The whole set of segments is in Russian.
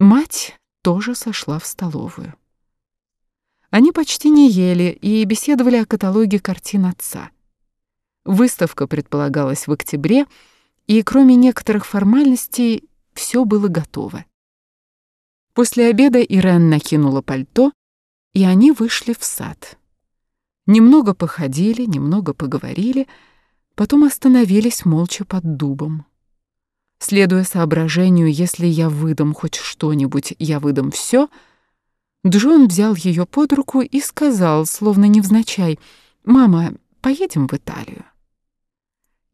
Мать тоже сошла в столовую. Они почти не ели и беседовали о каталоге картин отца. Выставка предполагалась в октябре, и кроме некоторых формальностей все было готово. После обеда Ирен накинула пальто, и они вышли в сад. Немного походили, немного поговорили, потом остановились молча под дубом. Следуя соображению, если я выдам хоть что-нибудь, я выдам все, Джон взял ее под руку и сказал, словно невзначай, «Мама, поедем в Италию».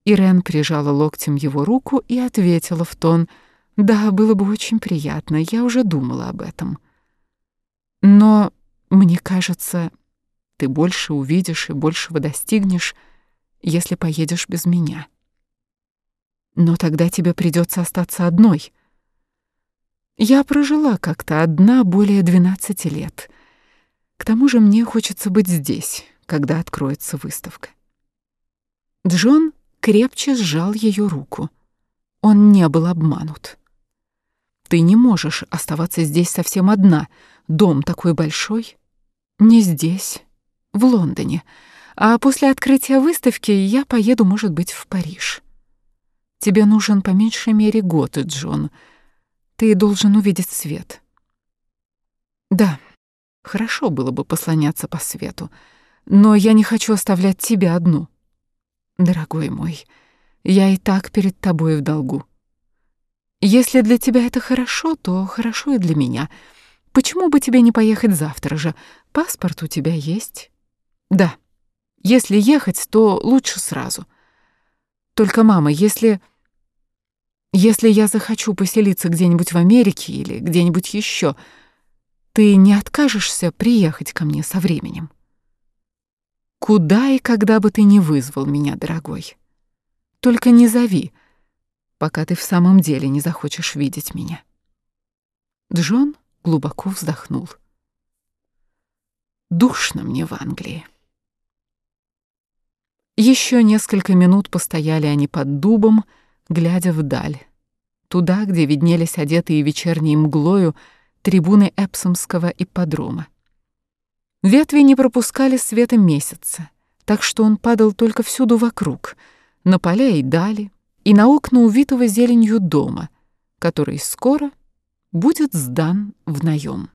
Ирен прижала локтем его руку и ответила в тон, «Да, было бы очень приятно, я уже думала об этом. Но, мне кажется, ты больше увидишь и большего достигнешь, если поедешь без меня». Но тогда тебе придется остаться одной. Я прожила как-то одна более 12 лет. К тому же мне хочется быть здесь, когда откроется выставка. Джон крепче сжал ее руку. Он не был обманут. Ты не можешь оставаться здесь совсем одна. Дом такой большой. Не здесь, в Лондоне. А после открытия выставки я поеду, может быть, в Париж. Тебе нужен по меньшей мере год, Джон. Ты должен увидеть свет. Да, хорошо было бы послоняться по свету, но я не хочу оставлять тебя одну. Дорогой мой, я и так перед тобой в долгу. Если для тебя это хорошо, то хорошо и для меня. Почему бы тебе не поехать завтра же? Паспорт у тебя есть? Да. Если ехать, то лучше сразу. Только, мама, если... Если я захочу поселиться где-нибудь в Америке или где-нибудь еще, ты не откажешься приехать ко мне со временем? Куда и когда бы ты не вызвал меня, дорогой. Только не зови, пока ты в самом деле не захочешь видеть меня. Джон глубоко вздохнул. Душно мне в Англии. Еще несколько минут постояли они под дубом, глядя вдаль, туда, где виднелись одетые вечерней мглою трибуны Эпсомского ипподрома. Ветви не пропускали света месяца, так что он падал только всюду вокруг, на поля и дали, и на окна увитого зеленью дома, который скоро будет сдан в наем.